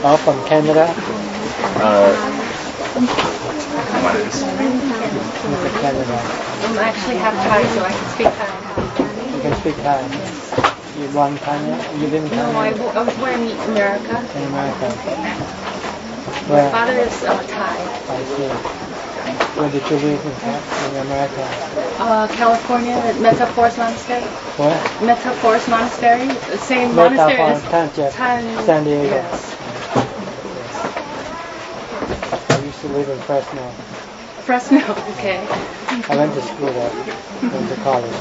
Oh, from Canada? Uh, what is? Look Canada. I'm actually have Thai, so I can speak Thai. You can speak Thai. You born in Canada? You live in No, I, w- I was born in America. In America. Where? My father is uh, Thai. I see. Where did you live in, in America? Uh, California, Metta Forest Monastery. Where? Metta Forest Monastery. The same Metta monastery Forest, as San Diego. Yes. I used to live in Fresno. Fresno. Okay. I went to school there. Went to college.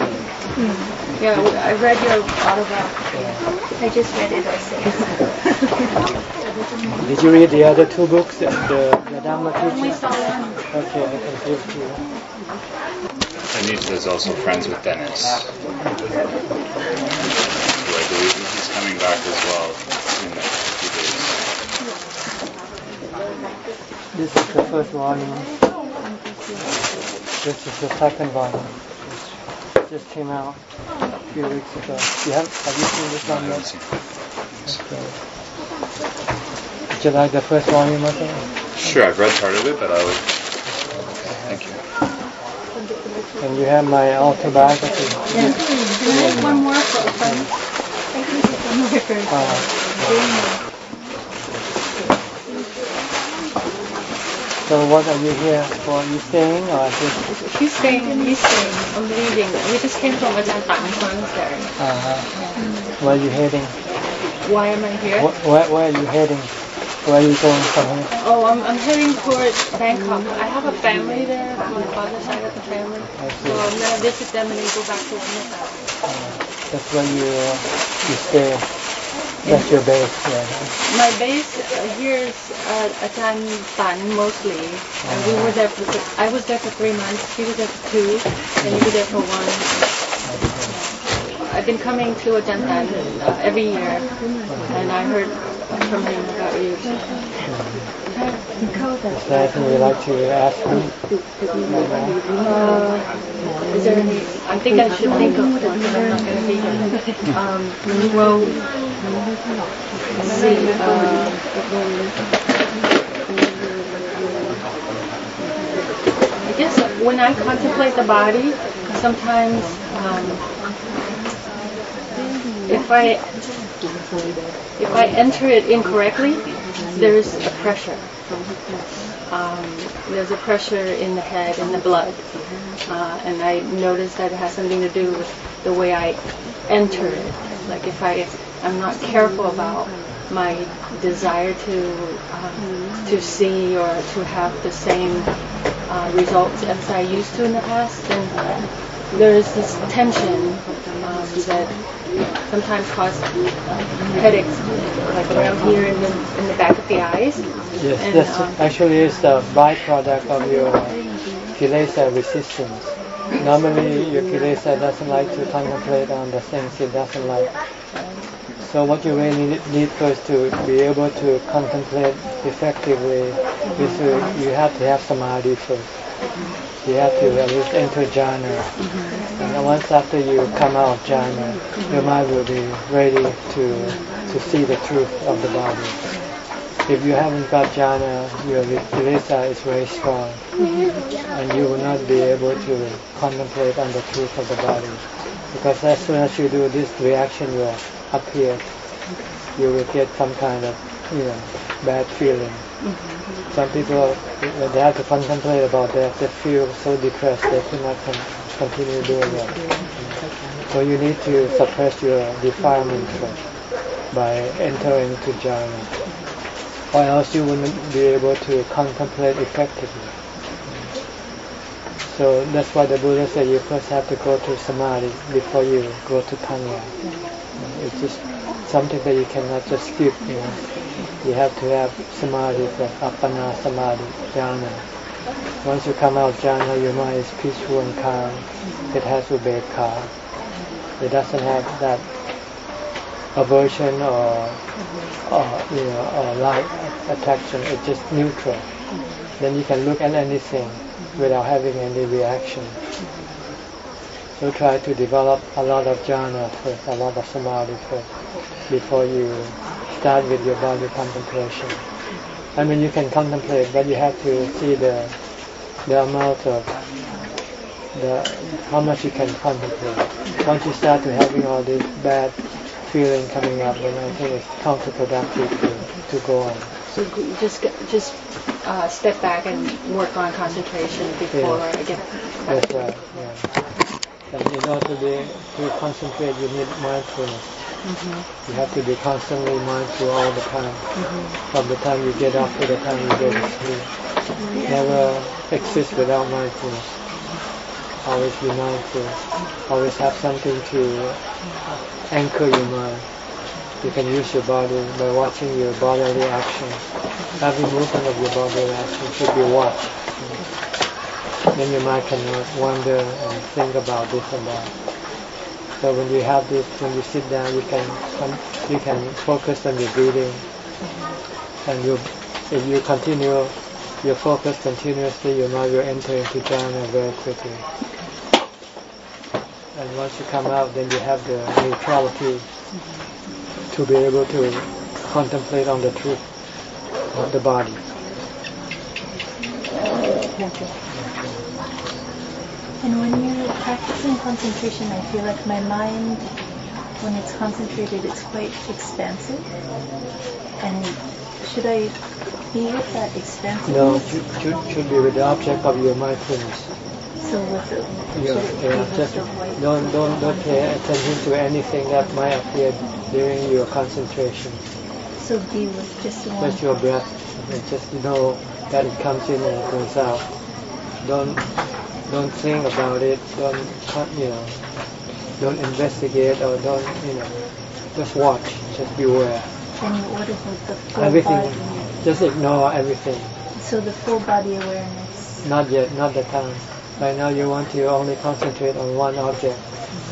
Hmm. Yeah, I read your autobiography. Yeah. I just read it also. Did you read the other two books? The, the Dhamma Only teaching? saw one. Okay, I can give to you. Anita is also friends with Dennis, who I believe he's coming back as well in the next few days. This is the first volume. This is the second volume. Which just came out a few weeks ago. You have, have you seen this No, one yet? Okay. Did you like the first volume of it? Sure, I've read part of it, but I would. Thank you. And you have my autobiography. Yeah. Can I have one more for a friend? Uh, so what are you here for? You staying or just? He's staying. He's staying. I'm leaving. We just came from Ajahn Tan's monastery. Uh-huh. where are you heading? Why am I here? Wh- Where, where are you heading? Where are you going from here? Oh, I'm, I'm heading towards Bangkok. I have a family there, my father's side of the family. So I'm gonna visit them and then go back to Vietnam. Uh, that's where you uh, you stay. That's your base. Yeah. My base here is uh, Ajahn Tan mostly, and we were there for. I was there for three months. He was there for two, and he was there for one. I've been coming to Ajahn Tan uh, every year, and I heard from him about you. Is there anything you'd like to ask me? Uh, is there any? I think I should think of it because I'm not going to be here. Um, well, let's see. Uh, I guess when I contemplate the body, sometimes um, if I if I enter it incorrectly, there's a pressure. Um, there's a pressure in the head, in the blood, uh, and I notice that it has something to do with the way I enter it. Like if I, I'm not careful about my desire to um, to see or to have the same uh, results as I used to in the past, then there is this tension um, that sometimes cause headaches, like around here in the in the back of the eyes. Yes, And, that's um, actually is a byproduct of your kilesa resistance. Normally, your kilesa doesn't like to contemplate on the things it doesn't like. So what you really need, first to be able to contemplate effectively is to, you have to have samadhi first. You have to at least enter jhana. And once after you come out of jhana, uh, your mind will be ready to to see the truth of the body. If you haven't got jhana, uh, your kilesa is very strong, and you will not be able to contemplate on the truth of the body. Because as soon as you do this, reaction will appear. You will get some kind of, you know, bad feeling. Some people, when they have to contemplate about that, they feel so depressed they cannot continue doing that. So you need to suppress your defilement first by entering to jhana or else you wouldn't be able to contemplate effectively. So that's why the Buddha said you first have to go to samadhi before you go to panya. It's just something that you cannot just skip. You know, you have to have samadhi first, appana samadhi, jhana. Once you come out of jhana, your mind is peaceful and calm. It has ubekha. It doesn't have that aversion or, or you know, or like attraction. It's just neutral. Then you can look at anything without having any reaction. So try to develop a lot of jhana first, a lot of samadhi first, before you start with your body contemplation. I mean, you can contemplate, but you have to see the the amount of the how much you can contemplate. Once you start to having all this bad feeling coming up, then I think it's counterproductive to, to go on. So just just uh, step back and work on concentration before Yeah. I get. That's right. Yeah. And in order to be to concentrate, you need mindfulness. Mm-hmm. You have to be constantly mindful all the time. From the time you get up to the time you go to sleep. Never exist without mindfulness. Always be mindful. Always have something to anchor your mind. You can use your body by watching your bodily actions. Every movement of your bodily action should be watched. Then your mind cannot wander and think about this and that. So when you have this, when you sit down, you can you can focus on your breathing, and you if you continue your focus continuously, your mind will enter into jhana very quickly. And once you come out, then you have the neutrality to be able to contemplate on the truth of the body. And when you're practicing concentration, I feel like my mind, when it's concentrated, it's quite expansive. And should I be with that expansive? No, should, should, should be with the object of your mindfulness. So with the, Yeah, should it be yeah, just don't don't don't pay attention to anything that might appear during your concentration. So be with just one. Just your breath. And just know that it comes in and it goes out. Don't don't think about it. Don't you know. Don't investigate or don't you know. Just watch. Just be aware. And what is the full Everything. body? Just ignore everything. So the full body awareness. Not yet. Not the time. Right now you want to only concentrate on one object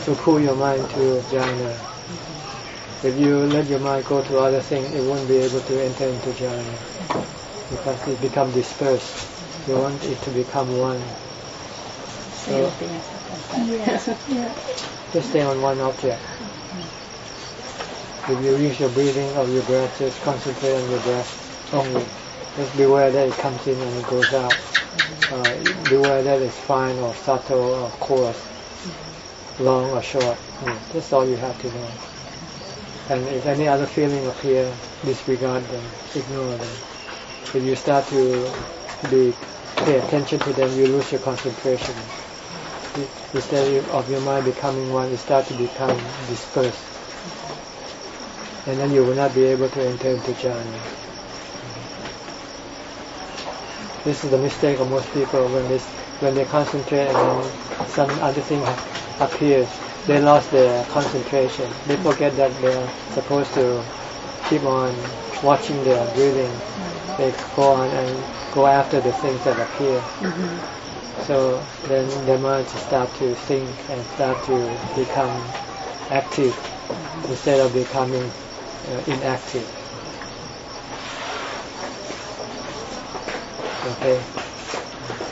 to cool your mind to jhana. If you let your mind go to other things, it won't be able to enter into jhana because it become dispersed. You want it to become one. So just stay on one object. If you use your breathing or your breath, just concentrate on your breath only. Just beware that it comes in and it goes out. Uh, beware that it's fine or subtle or coarse, long or short. Yeah, that's all you have to know. And if any other feeling appear, disregard them, ignore them. If you start to be pay attention to them, you lose your concentration. Instead of your mind becoming one, you start to become dispersed. And then you will not be able to enter into jhana. This is the mistake of most people when they when they concentrate and then some other thing appears. They lost their concentration. They forget that they're supposed to keep on watching their breathing. They go on and go after the things that appear. Mm-hmm. So then their mind start to think and start to become active instead of becoming uh, inactive. Okay.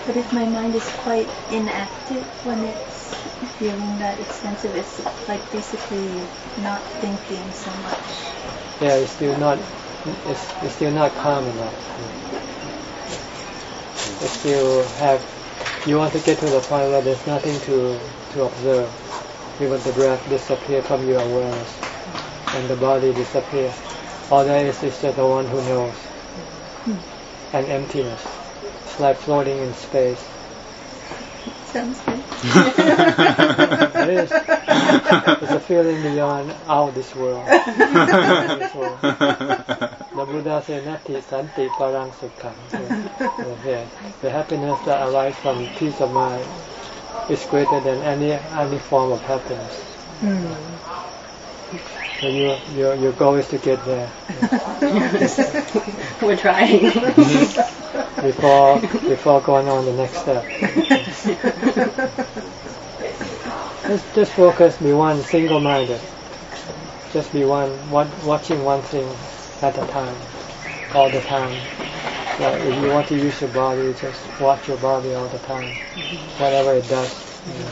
But if my mind is quite inactive when it's feeling that extensive, it's like basically not thinking so much. Yeah, it's still not. It's, it's still not calm enough. It still have. You want to get to the point where there's nothing to to observe. Even the breath disappear from your awareness, and the body disappear. All there is is just the one who knows, and emptiness. It's like floating in space. Sounds good. It is. It's a feeling beyond out this world. Beyond this world. The Buddha said, Nati Santi Parang Sukham. The happiness that arises from peace of mind is greater than any any form of happiness. So your your your goal is to get there We're trying. before before going on the next step. Just just focus, be one, single-minded. Just be one, one watching one thing at a time, all the time. So if you want to use your body, just watch your body all the time, mm-hmm. whatever it does. You know.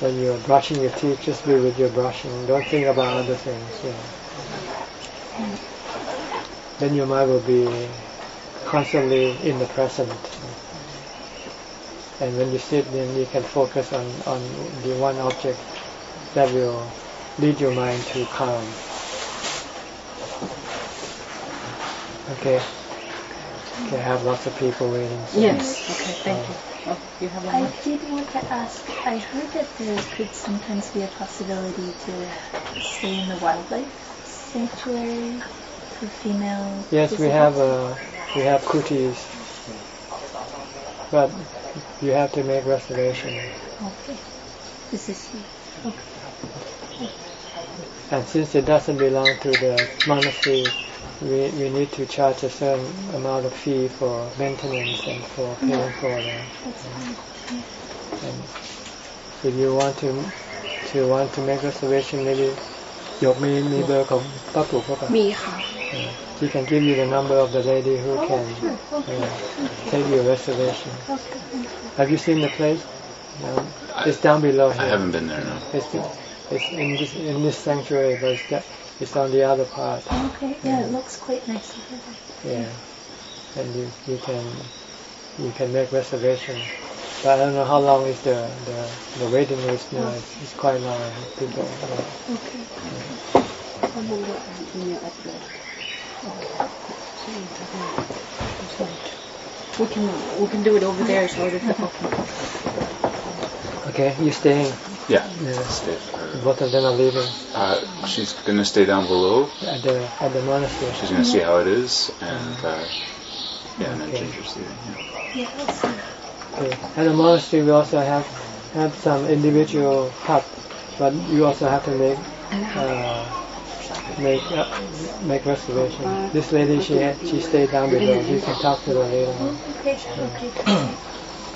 When you're brushing your teeth, just be with your brushing. Don't think about other things. You know. Mm-hmm. then your mind will be constantly in the present. And when you sit, then you can focus on, on the one object that will lead your mind to calm. Okay. Okay, I have lots of people waiting. so- Yes. Okay. Thank you. Oh, you have one I more. did want to ask, I heard that there could sometimes be a possibility to stay in the wildlife sanctuary for female Yes, we have uh, we have kutis, but you have to make reservation. Okay. This is here. Okay. And since it doesn't belong to the monastery, we, we need to charge a certain amount of fee for maintenance and for paying for them. That's fine. And if you want to to want to make reservation, maybe ยกมีมีเบอร์ของป้าปลูกป่ะ มีค่ะ she can give you the number of the lady who can uh, take your reservation. Have you seen the place? No. It's down below I haven't been there, no. It's, it's in this in this sanctuary, but it's, got- it's on the other part. Okay. Yeah, it looks quite nice over there. Yeah, and you you can you can make reservation. But I don't know how long is the the, the waiting list now. It's, it's quite long. People. Uh, Okay. We can we can do it over there as well. Okay. okay, you staying? Yeah. Yeah. Stay for her. Both of them are leaving Uh, she's gonna stay down below. at the at the monastery. She's gonna see how it is, and uh, yeah, and then Okay. Ginger's leaving. Yeah. Yeah. Okay. At the monastery, we also have have some individual hut, but you also have to make uh, make uh, make reservation. This lady, she she stayed down below. You can talk to. Okay. Okay.